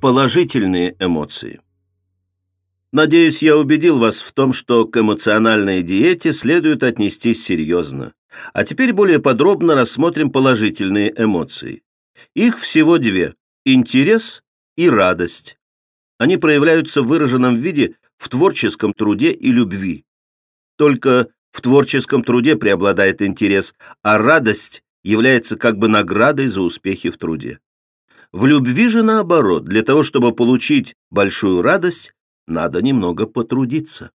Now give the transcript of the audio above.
Положительные эмоции. Надеюсь, я убедил вас в том, что к эмоциональной диете следует отнестись серьезно. А теперь более подробно рассмотрим положительные эмоции. Их всего две – интерес и радость. Они проявляются в выраженном виде в творческом труде и любви. Только в творческом труде преобладает интерес, а радость является как бы наградой за успехи в труде. В любви же наоборот, для того, чтобы получить большую радость, надо немного потрудиться.